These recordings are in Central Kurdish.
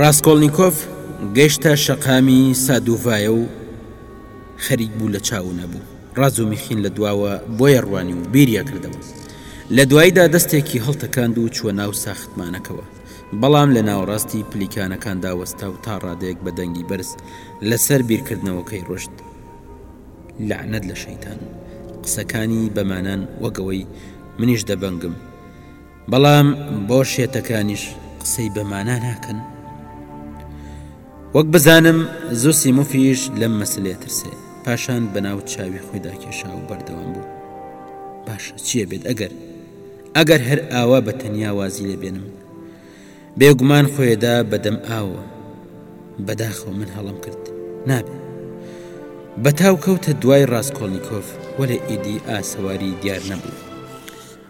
ڕاستکۆڵنییکۆف گەیشتە شەقامی سادوڤایە و خەریک بوو لە چاوو نەبوو ڕازوو میخین لە دواوە بۆیە ڕوانی و بیریە کردەوە لە دواییدا دەستێکی هەڵتەکاند و چوە ناو ساختمانەکەەوە بەڵام لە ناوەڕاستی پلیکانەکاندا وەستا و تا ڕادەیەک بە دەنگی بەرز لە سەر بیرکردنەوەکەی ڕۆشت، لەعنەت لە شەیتان. قسەکانی بە مانان وەک ئەوەی منیش دەبەنگم. بەڵام بۆ شێتەکانیش قسەی بە مانا ناکەن؟ وەک بزانم زوسیموفیش لەم مەسلەیە ترسێ. پاشان بە ناو چاوی خۆیدا کێشا و بەردەوام بوو. باشە چییە بێت ئەگەر. ئەگەر هەر ئاوا بە تەنیا وازی لێ بێنم. بێگومان خۆێدا بە دەم ئاوە. بەداخەوە من هەڵەم کرد. نابێ. بە تاو کەوتە دوای ڕاستکۆڵنیکۆف وەلێ ئیدی ئاسەواری دیار نەبوو.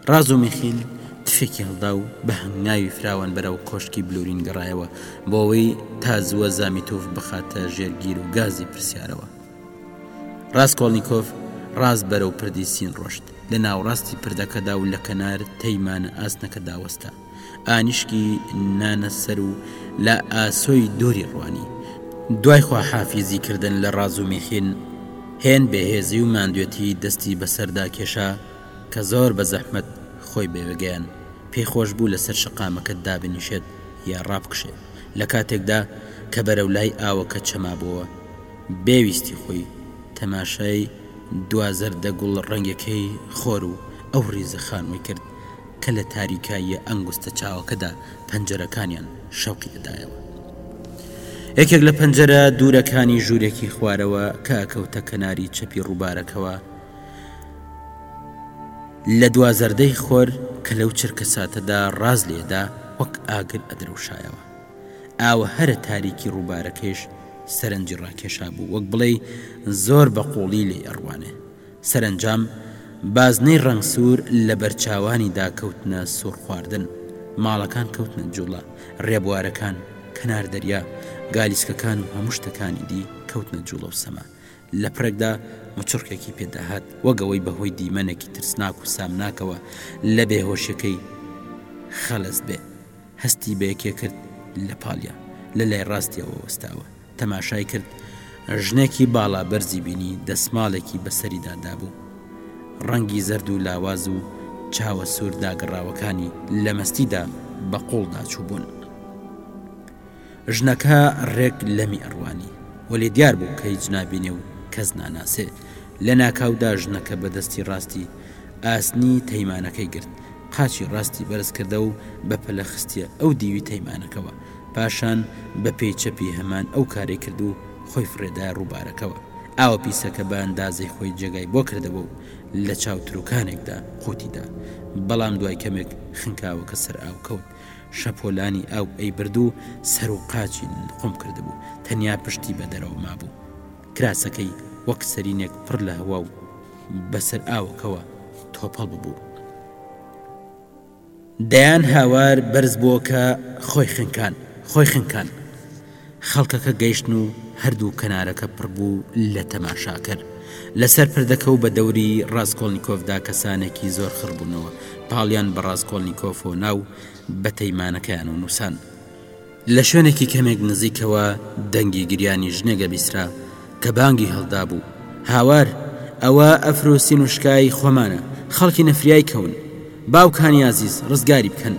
ڕاز و میخین تفێکی هەڵدا و بە هەنگاوی فراوان بەرەو کۆشکی بلورین گەڕایەوە بۆ ئەوەی تا زووە زامیتوف بخاتە ژێر گیر و گازی پرسیارەوە. ڕاسکۆڵنیکۆف ڕاست بەرەو پردی سین ڕۆشت، لە ناوەڕاستی پردەکەدا و لە کەنار تەیمانە ئاسنەکەدا وەستا. ئانیشکی نانە سەر و لە ئاسۆی دووری ڕوانی. دوای خواحافیزی کردن لە ڕازومیخین، هێند بێهێزی و ماندوێتی دەستی بەسەردا کێشا کە زۆر بە زەحمەت خۆی بەوێ گەیاند. پێی خۆش بوو لەسەر شەقامەکە دابنیشێت یا ڕابکشێ، لە کاتێکدا کە بەرەو لای ئاوەکە چەمابۆوە. بێ ویستی خۆی تەماشای دوا زەردە گوڵ ڕەنگەکەی خۆر و ئەو ڕیزە خانمەی کرد کە لە تاریکاییە ئەنگوستە چاوەکەدا پەنجەرەکانیان شەوقی ئەدایەوە. یەکێک لە پەنجەرە دوورەکانی ژوورێکی خوارەوە کە ئەکەوتە کەناری چەپی ڕووبارەکەوە، لە دوا زەردەی خۆر کە لەو چرکەساتەدا ڕاز لێدا وەک ئاگر ئەدرەوشایەوە. ئاوە هەرە تاریکی ڕووبارەکەیش سەرنجی ڕاکێشابوو وەک بڵێی زۆر بە قووڵی لێی ئەڕوانێ. سەرەنجام بازنەی ڕەنگ سوور لە بەر چاوانیدا کەوتنە سوورخواردن. ماڵەکان کەوتنە جووڵە، ڕێبوارەکان، کەنار دەریا، گالیسکەکان و هەموو شتەکانی دی کەوتنە جووڵە و سەما لە پڕێکدا مچڕکێکی پێ دەهات وەک ئەوەی بە هۆی دیمەنێکی ترسناک و سامناکەوە لە بێهۆشیەکەی خەلەس بێ. هەستی بە یەکێ کرد لە پاڵیا لە لای ڕاستیەوە وەستاوە تەماشای کرد ژنێکی باڵا بەرزی بینی دەسماڵێکی بەسەریدا دابوو ڕەنگی زەرد و لاواز و چاوە سوور داگڕاوەکانی لە مەستیدا بە قوڵ داچوو بوون. ژنەکە ڕێک لەمی ئەڕوانی، وەلێ دیار بوو کە هیچ نابینێ و کەس ناناسێ. لە ناکاودا ژنەکە بە دەستی ڕاستی ئاسنی تەیمانەکەی گرت، قاچی ڕاستی بەرز کردە و بە پەلە خستیە ئەو دیوی تەیمانەکەوە، پاشان بە پێی چەپی هەمان ئەو کارەی کرد و خۆی فڕێدایە ڕووبارەکەوە. ئاوە پیسەکە بە ئەندازەی خۆی جێگای بۆ کردەوە و لە چاو تروکانێکدا قووتی دا، بەڵام دوای کەمێک خنکاوەکە سەر ئاو کەوت. شەپۆلانی ئاو ئەیبرد و سەر و قاچی قوم کردبوو، تەنیا پشتی بە دەرەوە مابوو. کراسەکەی وەک سەرینێک پڕ لە هەوا و بە سەر ئاوەکەوە تۆپەڵ ببوو. دەیان هاوار بەرز بووەوە کە، خۆی خنکان! خۆی خنکان! خەڵکەکە گەیشتن و هەردوو کەنارەکە پڕ بوو لە تەماشاکەر. لەسەر پردەکە و بە دەوری ڕاسکۆڵنیکۆفدا کەسانێکی زۆر خڕ بوونەوە، پاڵیان بە ڕاسکۆڵنیکۆف و ناو بە تەیمانەکەیان و نووسان. لە شوێنێکی کەمێک نزیکەوە دەنگی گریانی ژنێکە بیسترا کە بانگی هەڵدابوو، هاوار، ئەوە ئەفرۆسینوشکای خۆمانە، خەڵکی نەفریای کەون! باوکانی ئازیز، ڕزگاری بکەن!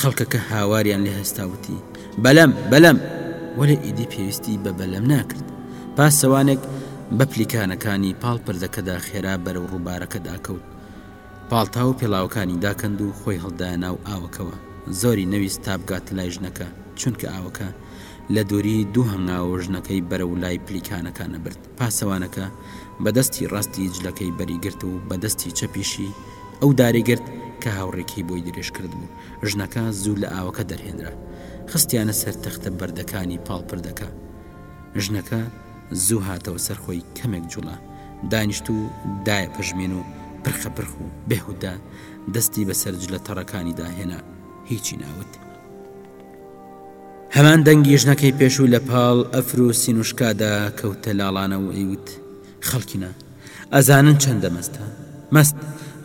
خەڵکەکە هاواریان لێ هەستا وتی، بەلەم، بەلەم! وەلێ ئیدی پێویستی بە بەلەم ناکرد. پاسەوانێک بە پلیکانەکانی پاڵ پردەکەدا خێرا بەرەو ڕووبارەکەدا کەوت. پاڵتاو و پێڵاوەکانی داکەند و خۆی هەڵدایە ناو ئاوەکەوە. زۆری نەویست تا بگاتە لای ژنەکە، چونکە ئاوەکە لە دووری دوو هەنگاوەوە ژنەکەی بەرەو لای پلیکانەکان ئەبرد. پاسەوانەکە بە دەستی ڕاستی جلەکەی بەری گرت و بە دەستی چەپیشی ئەو داری گرت کە هاوڕێکەی بۆی درێژ کردبوو. ژنەکە زوو لە ئاوەکە دەرهێنرا. خستیانە سەر تەختە بەردەکانی پاڵ پردەکە. ژنەکە زوو هاتەوە سەر خۆی کەمێک جوڵا. دانیشت و دایە پەژمین و پرخە پرخ و بێهودە دەستی بە سەر جلە تەڕەکانیدا هێنا. هیچی ناوت. هەمان دەنگی ژنەکەی پێشوو لە پاڵ ئەفر و سینوشکادا کەوتە لاڵانە و ئەیوت خەڵکینە ئەزانن چەندە مەستە مەست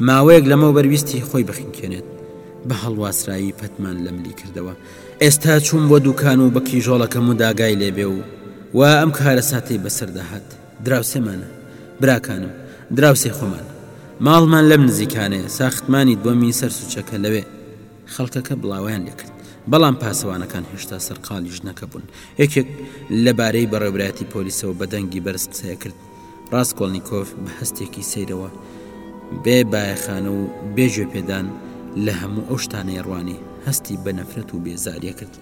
ماوەیەک لەمەو بەرویستی خۆی بخینکێنێت بە هەڵواسرایی پەتمان لە ملی کردەوە ئێستا چووم بۆ دوکان و بە کیژۆڵەکەم و داگای لێبێ و و ئەم کارە ساتەی بەسەرداهات دراوسێمانە براکانم دراوسێ خۆمان ماڵمان لەم نزیکانێ ساختمانی دووەمی سەر سوچەکە لەوێ خەڵکەکە بڵاوەیان لێکرد، بەڵام پاسەوانەکان هێشتا سەرقاڵی ژنەکە بوون. یەکێک لە بارەی بەڕێوەبەرایەتی پۆلیسەوە بە دەنگی بەرز قسەیەکرد. ڕاسکۆڵنیکۆف بە هەستێکی سەیرەوە، بێ بایەخانە و بێ گوێپێدان لە هەموو ئەو شتانەی ڕوانی، هەستی بە نەفرەت و بێزارییەکرد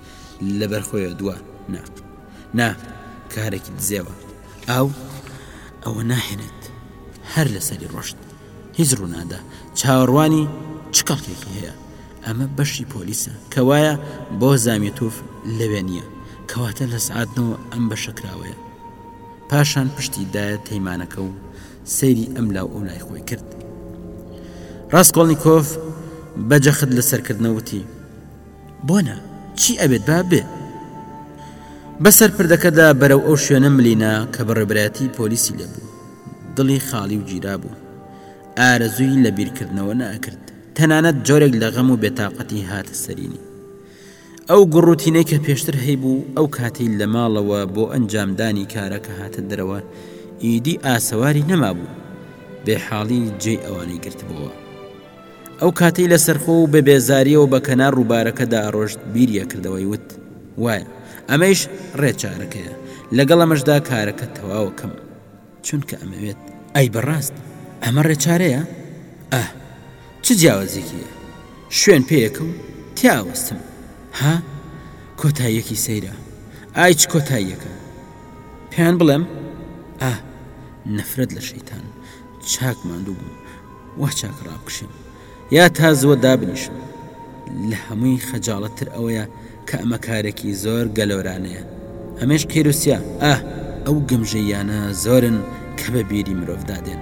لەبەر خۆیەوە دوا نا. نا، کارێکی دزێوە. ئاو ئەوە ناهێنێت. هەر لەسەری ڕۆشت. هیچ ڕوونادا چاوەڕوانی چ کەڵکێکی هەیە؟ ئەمە بەشی پۆلیسە کەوایە بۆ زامیتوف لەوێ نیە کەواتە لە سەعات نۆ ئەم بەشە کراوەیە پاشان پشتی دایە تەیمانەکە و سەیری ئەم لاو ئەولای خۆی کرد ڕاستکۆڵنییکۆف بە جەخت لە سەرکردنەوتی بۆنە چی ئەبێت با بێ بەسەر پردەکەدا بەرەو ئەو شوێنە ملینا کە بە ڕێبرایەتی پۆلیسی لێبوو دڵی خاڵی و گیرا بوو. ئارەزووی لە بیرکردنەوە ناکرد. تەنانەت جۆرێک لە غەم و بێتاقەتی هاتە سەرینی. ئەو گوڕوتینەی کە پێشتر هەیبوو، ئەو کاتەی لە ماڵەوە بۆ ئەنجامدانی کارەکە هاتە دەرەوە، ئیدی ئاسەواری نەمابوو. بێحاڵی جێی ئەوانی گرتبۆوە. ئەو کاتەی لەسەرخۆ و بە بێزارییەوە بە کەنار ڕووبارەکە دائەڕۆشت، بیریی کردەوەی وت، وایە، ئەمەیش ڕێچارەکەیە. لەگەڵ ئەمەشدا کارەکە تەواوە کەم. چونکە ئەمەوێت. ئەی بەڕاست ئەمە ڕێچارەیە؟ ئاه چ جیاوازیەکی یە شوێن پێیەکە و تیا ئەوەستم ها کۆتاییەکی سەیرە ئای چ کۆتاییەکە پێیان بڵێم ئاه نەفرەت لە شەیتان چاک ماندوو بووم وا چاکە ڕابکشێم یا تا زووە دابنیشن. لە هەمووی خەجاڵەت تر ئەوەیە کە ئەمە کارێکی زۆر گەلۆرانەیە. ئەمەیش قیروسیە. ئاه ئەو گەمژەییانە زۆرن کە بە بیری مرۆڤدا دێن.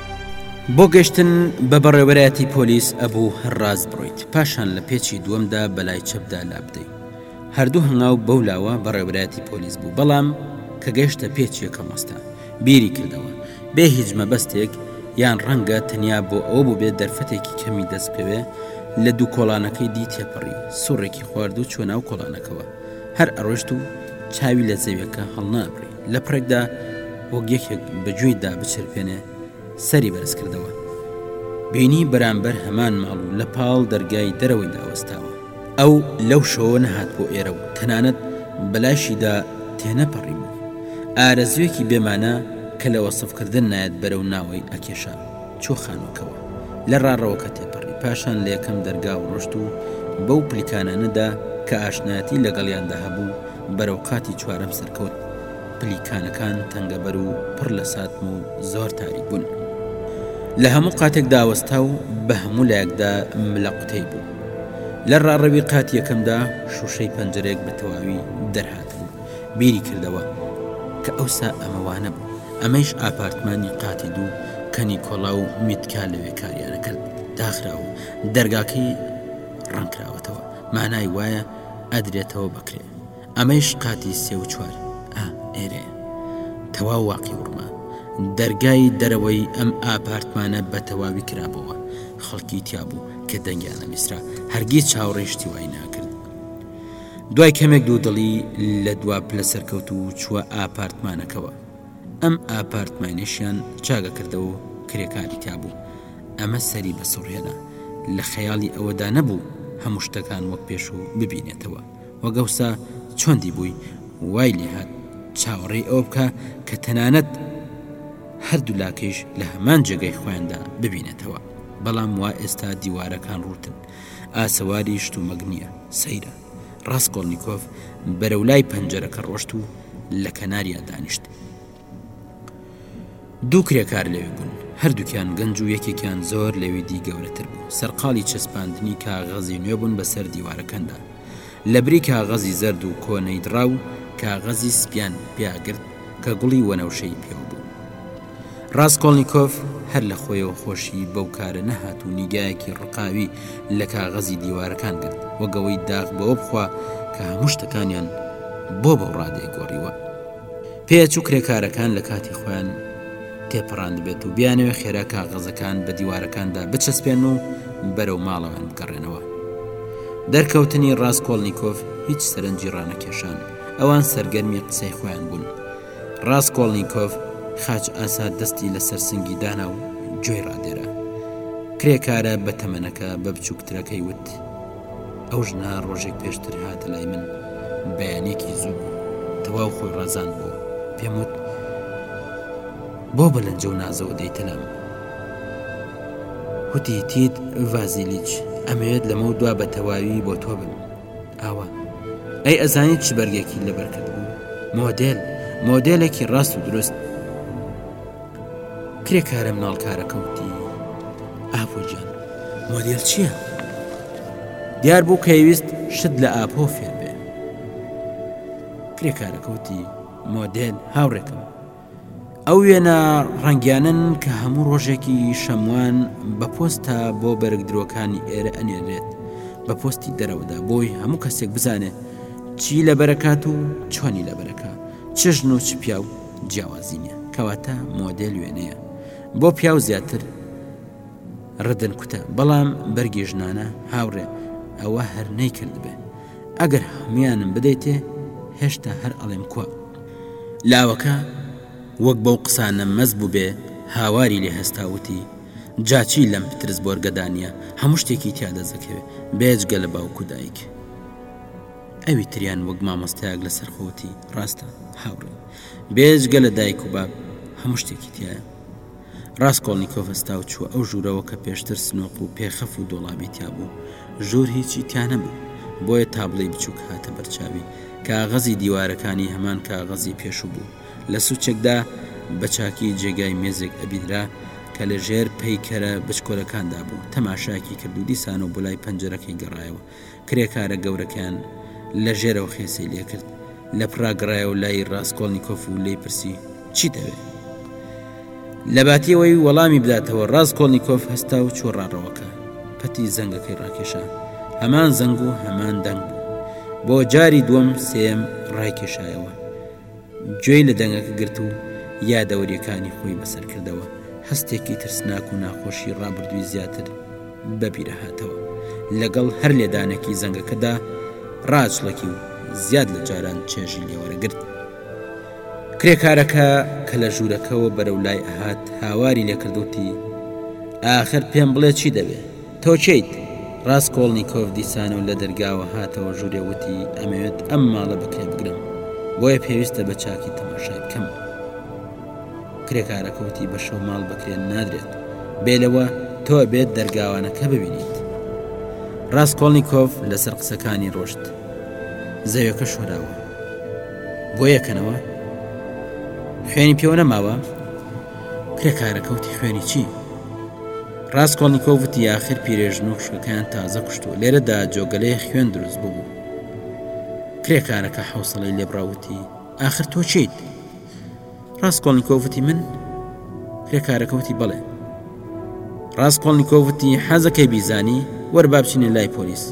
بۆ گەشتن بە بەڕێوەرایەتی پۆلیس ئەبوو هەر ڕاست بڕۆیت پاشان لە پێچی دووەمدا بەلای چەپدا لابدەی هەردوو هەنگاو بەو لاوە بەڕێوەرایەتی پۆلیس بوو بەڵام کە گەشتە پێچی یەکەم وەستا بیری کردەوە بێ هیچ مەبەستێک یان ڕەنگە تەنیا بۆ ئەوە بوو بێت دەرفەتێکی کەمی دەست بکەوێ لە دوو کۆڵانەکەی دی تێپەڕی سوڕێکی خوارد و چۆناو کۆڵانەکەوە هەر ئەڕۆشت و چاوی لە زەویەکە هەڵنابڕی لە پڕێکدا وەک یەکێک بە گوێی دا بچرپێنێ سەری بەرز کردەوە بینی بەرامبەر هەمان ماڵ و لە پاڵ دەرگای دەرەوەی داوەستاوە ئەو لەو شەوە نەهات بۆ ئێرە و تەنانەت بەلاشیدا تێنەپەڕی بوو ئارەزوێکی بێمانە کە لە وەسفکردن نایەت بەرەو ناوەی ئەکێشا چۆ خانووکەوە لە ڕاڕەوەکە تێپەڕی پاشان لە یەکەم دەرگا و ڕۆشت و بەو پلیکانانەدا کە ئاشنایەتی لەگەڵیاندا هەبوو بەرەو قاتی چوارەم سەرکەوت. پلیکانەکان تەنگەبەر و پڕ لە ساتم و زۆر تاریک بوون. لە هەموو قاتێک داوەستا و بە هەموو لایەکدا ملە قوتەی بوو. لە ڕاڕەوی قاتی یەکەمدا شووشەی پەنجەرەیەک بە تەواوی دەرهاتبوو. بیری کردەوە کە ئەوسا ئەمە وا نەبوو. ئەمەیش ئاپارتمانی قاتی دوو کە نیکۆلا و میتکا لەوێ کاریان ئەکرد داخرا و دەرگاکەی ڕەنگ کراوەتەوە. مانای وایە. ئەدرێتەوە بە کرێ ئەمەیش قاتی سێ و چوار ئا ئێرەیە تەواو واقی وڕمە دەرگای دەرەوەی ئەم ئاپارتمانە بە تەواوی کرابەوە خەڵکی تیابوو کە دەنگیانە میسرا هەرگیز چاوڕێشتی وای ناکرد دوای کەمێک دوو دڵی لە دوا پلە سەرکەوت و چووە ئاپارتمانەکەەوە ئەم ئاپارتمانەشیان چاگە کردەوە و کرێکاری تیا بوو. ئەمە سەری بە سوڕ هێنا. لە خەیاڵی ئەوەدا نەبوو هەموو شتەکان وەک پێشوو ببینێتەوە. وەک ئەوسا چۆن دیبووی، وای لێ هات چاوەڕێی ئەوە بکا کە تەنانەت هەر دوو لاکەیش لە هەمان جێگای خۆیاندا ببینێتەوە. بەڵام وا ئێستا دیوارەکان ڕووتن. ئاسەواری شتومەک نییە. سەیرە. ڕاسکۆڵنیکۆف بەرەو لای پەنجەرەکە ڕۆشت و لە کەناریا دانیشت. دوو کرێکار لەوێ بوون، هەردووکیان گەنج و یەکێکیان زۆر لەوێ دی گەورەتر بوو، سەرقاڵی چەسپاندنی کاغەزی نوێ بوون بەسەر دیوارەکاندا. لەبری کاغەزی زەرد و کۆنەی دڕاو، کاغەزی سپییان پێا گرت کە گوڵی وەنەوشەی پێوە بوو. ڕاسکۆڵنیکۆف هەر لە خۆیەوە خۆشی بەو کارە نەهات و نیگایەکی ڕقاوی لە کاغەزی دیوارەکان گرت، وەک ئەوەی داخ بەوە بخوا کە هەموو شتەکانیان بۆ بەو ڕادەیە گۆڕیوە. پێیەچوو کرێکارەکان لە کاتی خۆیان تێپەڕاندبێت و بیانەوێت خێرا کاغەزەکان بە دیوارەکاندا بچەسپێن و بەرەو ماڵەوەیان بگەڕێنەوە. دەرکەوتنی ڕاسکۆڵنیکۆف هیچ سەرنجی ڕانەکێشان، ئەوان سەرگەرمی قسەی خۆیان بوون. ڕاسکۆڵنیکۆف خاچ ئاسا دەستی لە سەر سنگی دانا و گوێی ڕادێرا. کرێکارە بە تەمەنەکە بە بچووکترەکەی وت، ئەو ژنە ڕۆژێک پێشتر هاتە لای من، بەیانێکی زوو بوو، تەواو خۆی ڕازاند بۆ، پێم وت، بۆ بە لەنجە و نازەوە دێیتە لام؟ وتی، تیت ڤازیلیچ، ئەمەوێت لەمەو دوا بە تەواوی بۆ تۆ بم. ئاوا ئەی ئەزانیت چ بەرگێکی لەبەرکەت بوو مۆدێل مۆدێلێکی ڕاست و دروست کرێکارە مناڵکارە کەوتی ئاپۆجان مۆدێل چییە؟ دیار بوو کەویست شت لە ئاپۆ فێر بێ کرێکارەکەوتی مۆدێل هاوڕێکەوە ئەو وێنە ڕەنگیانەن کە هەموو ڕۆژێکی شەموان بە پۆستە بۆ بەرگ درۆکانی ئێرە ئەنێنرێت بە پۆستی دەرەوەدا بۆی هەموو کەسێک بزانێت چی لە بەرەکات و چۆنی لە بەرەکە چژن و چ پیا و جیاوازی نیە کەواتە مۆدێل وێنەیە بۆ پیاو زیاتر ردن کوتە بەڵام بەرگی ژنانە هاوڕێ ئەوە هەر نەیکردبێ ئەگەر هەموویانم بدەیتێ هێشتا هەر ئەڵێم کوا. لاوەکە وەک بەو قسانە مەست بووبێ هاواری لێ هەستا وتی، جا چی لەم پترسبۆرگەدا نییە هەموو شتێکی تیا دەست دەکەوێ بێجگە لە باوک و دایک. ئەوی تریان وەک مامۆستایەک لە سەرخۆ وتی، ڕاستە هاوڕێ بێجگە لە دایک و باب هەموو شتێکی تیایە. ڕاسکۆڵنیکۆف هەستا و چووە ئەو ژوورەوە کە پێشتر سنووق و پێخەف و دۆڵابی تیا بوو. ژوور هیچی تیا نەبوو، بۆیە تابڵێی بچووک هاتە بەر چاوی. کاغەزی دیوارەکانی هەمان کاغەزی پێشوو بوو. لە سوچێکدا بە چاکی جێگای مێزێک ئەبینرا کە لە ژێر پەیکەرە بچکۆلەکاندا بوو. تەماشایەکی کرد و دیسانەوە بۆ لای پەنجەرەکەی گەڕایەوە. کرێکارە گەورەکەیان لە ژێرەوە خێسەی لێکرد. لە پراگ گڕایەوە لای ڕاسکۆڵنیکۆف و لێی پرسی، چیت ئەوێ؟ لە باتی ئەوەی وەڵامی بداتەوە، ڕاسکۆڵنیکۆف هەستا و چووە ڕاڕەوەکە. پەتی زەنگەکەی ڕاکێشا. هەمان زەنگ و هەمان دەنگ بوو. بۆ جاری دووەم سێیەم ڕایکێشایەوە. گوێی لە دەنگەکە گرت و یادەوەرییەکانی خۆی بەسەر کردەوە، هەستێکی ترسناک و ناخۆشی ڕابردووی زیاتر بە بیرە هاتەوە. لەگەڵ هەر لێدانێکی زەنگەکەدا ڕاچڵەکی و زیاد لە جاران چێژی لێ وەرەگرت. کرێکارەکە کە لە ژوورەکەوە بەرەو لای ئەهات هاواری لێ کرد وتی، ئاخر پێم بڵێ چی دەوێ؟ تۆ کێیت؟ ڕاسکۆڵنیکۆف دیسانەوە لە دەرگاوە هاتەوە ژوورێ وتی، ئەمەوێت ئەم ماڵە بە کرێ بگرم، بۆیە پێویستە بە چاکی تەماشای بکەم. کرێکارەکە وتی، بە شەو ماڵ بە کرێ نادرێت، بێ لەوە تۆ ئەبێت دەرگاوانەکە ببینیت. ڕاسکۆڵنیکۆف لەسەر قسەکانی ڕۆشت. زەویەکە شۆراوە. بۆ یەکەنەوە؟ خوێنی پێوە نەماوە؟ کرێکارەکەوتی خوێنی چی؟ ڕاسکۆڵنیکۆڤ وتی ئاخر پیرێژن و خوشکەکەیان تازە کوشتووە لێرەدا جۆگەلەیە خوێن دروست ببوو کرێکارەکە حوسڵی لێبڕاوتی ئاخر تۆ چیت ڕاستکۆڵنیکۆڤتی من کرێکارەکەوتی بڵێ ڕاستکۆڵنیکۆڤتی حەزەکەی بیزانی وەربابچینە لای پۆلیس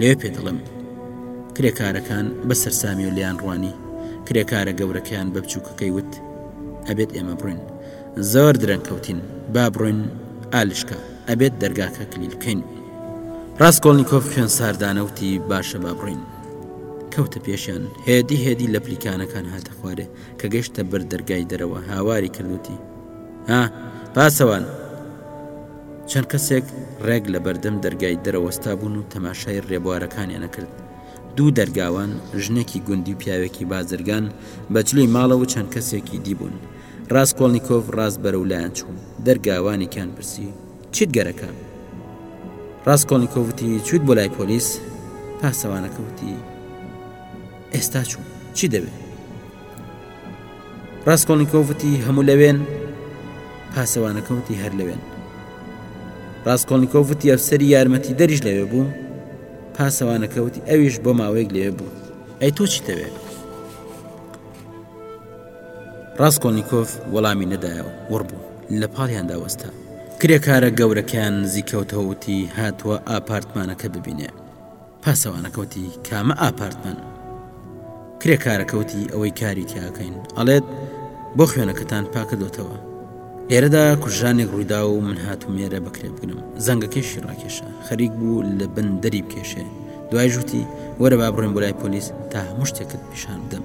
لێ پێ دەڵم کرێکارەکان بە سەررسامی و لیان ڕوانی کرێکارە گەورەکەیان بە بچووکەکەی وت ئەبێت ئێمە بڕین زۆر درەنگ کەوتین با بڕۆین ئالشکا ئەبێت دەرگاکە کلیل بکەین ڕاستکۆڵنییکۆف خوێن ساردانەوتی باشە با بڕۆین کەوتە پێشیان هێدی هێدی لە پلیکانەکان هاتە خوارێ کە گەشتە بەر دەرگای دەرەوە هاواری کردوتی ها پاسەوان چەند کەسێک ڕێک لە بەردەم دەرگای دەرەوەستا بوون و تەماشای ڕێبوارەکانیان نەکرد دوو دەرگاوان ژنێکی گوندی پیاوێکی بازرگان بەجلی ماڵەوە چەند کەسێکی دیبوون ڕاسکۆڵنیکۆڤ ڕاست بەرەو لایان چوو، دەرگاوانێکیان پرسی، چیت گەرەکە؟ ڕاسکۆڵنیکۆڤ وتی، چوویت بۆ لای پۆلیس؟ پاسەوانەکە وتی، ئێستا چووم، چی دەوێ؟ ڕاسکۆڵنیکۆڤ وتی، هەموو لەوێن؟ پاسەوانەکە وتی، هەر لەوێن. ڕاسکۆڵنیکۆڤ وتی، ئەفسەری یارمەتی دەریش لەوێ بوو؟ پاسەوانەکە وتی، ئەویش بۆ ماوەیەک لەوێ بوو. ئەی تۆ چیتەوێ؟ ڕاسکۆلنیکۆف وەڵامی نەدایەوە وڕبوو لە پاڵیاندا وەستا کرێکارە گەورەکەیان نزیکەوتەوە وتی هاتووە ئاپارتمانەکە ببینێ پاسەوانەکە وتی کامە ئاپارتمان کرێکارەکە وتی ئەوەی کاری تیاکەین ئەڵێت بۆ خوێنەکەتان پاکردۆتەوە لێرەدا کوژانێک ڕوویدا و من هاتومێرە بەکرێ بگرم زەنگەکەشی ڕاکێشە خەریک بوو لە بن دەری بکێشێ دوای ژووتی وەرە با بڕێن بۆ لای پۆلیس تا هەموو شتێکت پیشان بدەم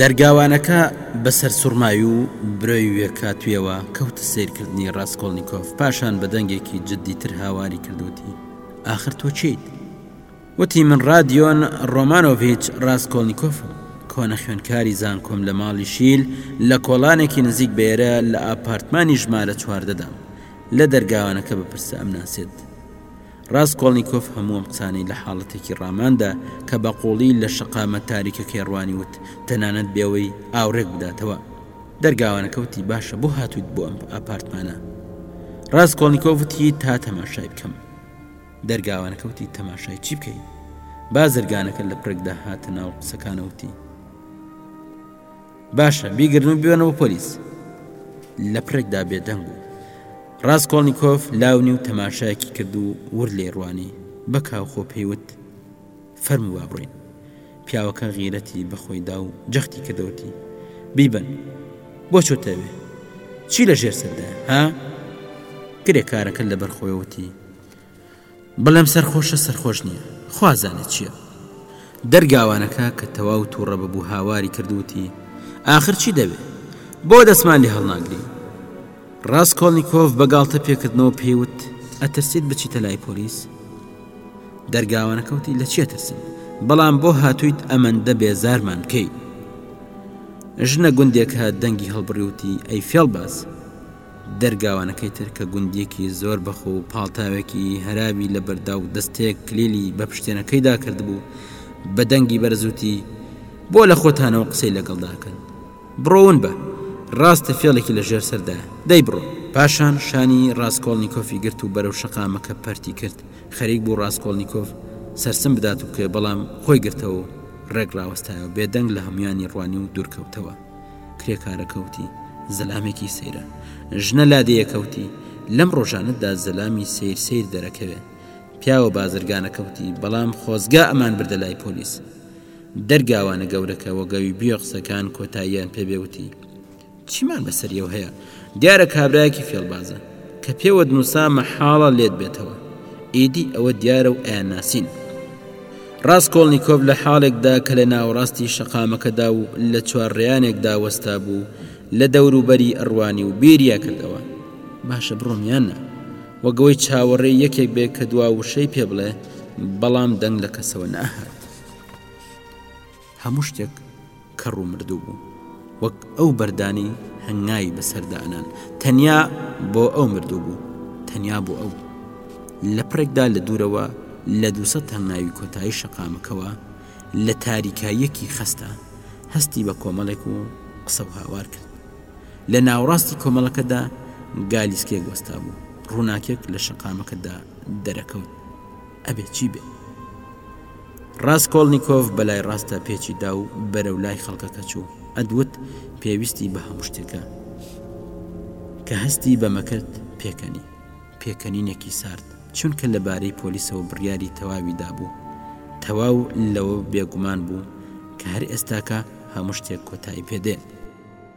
دەرگاوانەکە بە سەرسوڕمای و برۆیوێکاتویەوە کەوتە سەیرکردنی ڕاستکۆڵنییکۆف پاشان بە دەنگێکی جددیتر هاواری کردوتی ئاخر تۆ چیت؟ وتی من ڕادیۆن ڕۆمانۆڤچ ڕاستکۆڵنییکۆف کۆنە خوێنکاری زانکۆم لە ماڵی شیل لە کۆڵانێکی نزیک بێرە لە ئاپارتمانی ژمارە چواردەدام لە دەرگاوانەکە بپرسە ئەم ناسێت. ڕاسکۆڵنیکۆف هەموو ئەم قسانەی لە حاڵەتێکی ڕامان دا کە بە قووڵی لە شەقامە تاریکەکەی ڕوانی وت، تەنانەت بێ ئەوەی ئاوڕێک بداتەوە. دەرگاوانەکە وتی، باشە بۆ هاتوویت بۆ ئەم ئاپارتمانە؟ ڕاسکۆڵنیکۆف وتی، تا تەماشای بکەم. دەرگاوانەکە وتی، تەماشای چی بکەی؟ بازرگانەکە لە پرکدا هاتە ناو قسەکان و وتی، باشە بیگرن و بیبەنە بۆ پۆلیس. لە پڕێکدا بێدەنگ بوو. ڕاسکۆڵنیکۆف لاو نیو تەماشایەکی کرد و ورد لێی ڕوانی. بە کاوخۆ پێی وت، فەرموو با بڕۆین. پیاوەکە غیرەتی بە خۆی دا و جەختی کردەوەتی، بیبەن. بۆ چۆتەوێ؟ چی لە ژێر سەردایە، ها؟ کرێکارەکە لەبەر خۆیەوە وتی. بڵێم سەرخۆشە سەرخۆش نیە خوازانێ چیە. دەرگاوانەکە کە تەواو توڕە ببوو هاواری کرد وتی، ئاخر چی دەوێ؟ بۆ دەستمان لێ هەڵناگری؟ ڕاسکۆڵنیکۆف بە گاڵتە پێکردنەوە پێی وت، ئەترسیت بچیتە لای پۆلیس؟ دەرگاوانەکە وتی، لە چی ئەترسم؟ بەڵام بۆ هاتوویت ئەمەندە بێزارمان بکەی؟ ژنە گوندێکە دەنگی هەڵبڕی وتی، ئەی فێڵباز! دەرگاوانەکەی تر کە گوندیەکی زۆر بەخۆ و پاڵتاوێکی هەراوی لەبەردا و دەستەیەک کلیلی بە پشتێنەکەیدا کردبوو بە دەنگی بەرز وتی بۆ لە خۆتانەوە قسەی لەگەڵ داکەن بڕۆون بە ڕاستە فێڵێکی لە ژێر سەردایە دەی بڕۆ پاشان شانی ڕاستکۆڵنیکۆفی گرت و بەرەو شەقامەکە پەرتی کرد خەریک بوو ڕاستکۆڵنیکۆف سەرسم بدات و بکوێ بەڵام خۆی گرتەوە و ڕێک ڕاوەستایەوە بێدەنگ لە هەموویانی ڕوانی و دوورکەوتەوە. کرێکارەکە وتی، زەلامێکی سەیرە. ژنە لادێیەکە وتی، لەم ڕۆژانەدا زەلامی سەیر سەیر دەرەکەوێ. پیاوە بازرگانەکە وتی، بەڵام خۆزگا ئەمان بردە لای پۆلیس. دەرگاوانە گەورەکە وەگەوی بوێ قسەکان کۆتاییان پێ بێ وتی، چیمان بە سەریەوە هەیە، دیارە کابرایەکی فێڵبازە، کە پێوەت نووسا مەحاڵە لێت بێتەوە. ئیدی ئەوە دیارە و ئەیانناسین. ڕاسکۆڵنیکۆڤ لە حاڵێکدا کە لە ناوەڕاستی شەقامەکەدا و لە چوارڕیانێکدا وەستابوو، لە دەوروبەری ئەڕوانی و بیریا کردەوە، باشە بڕۆم یان نا؟ وەک ئەوەی چاوەڕێی یەکێک بێ کە دوا وشەی پێ بڵێ، بەڵام دەنگ لە کەسەوە نەئەهات. هەموو شتێک کەڕ و مردوو بوو، وەک ئەو بەردانەی هەنگاوی بەسەردا ئەنان، تەنیا بۆ ئەو مردوو بوو، تەنیا بۆ ئەو. لە پڕێکدا لە دوورەوە، لە دووسەد هەنگاوی کۆتایی شەقامەکەوە، لە تاریکاییەکی خەستە، هەستی بە کۆمەڵێک و قسە و هاوار کرد. لە ناوەڕاستی کۆمەڵەکەدا گالیسکەیەک وەستابوو، ڕووناکێک لە شەقامەکەدا دەرەکەوت. ئەبێ چی بێ؟ ڕاسکۆڵنیکۆف بە لای ڕاستە پێچی دا و بەرەو لای خەڵکەکە چوو، ئەدوت پێویستی بە هەموو شتێکە کە هەستی بەمەکرد پێکەنی. پێکەنینێکی سارد، چونکە لە بارەی پۆلیسەوە بڕیاری تەواوی دابوو. تەواو لەوە بێگومان بوو کە هەر ئێستاکە هەموو شتێک کۆتایی پێ دێ.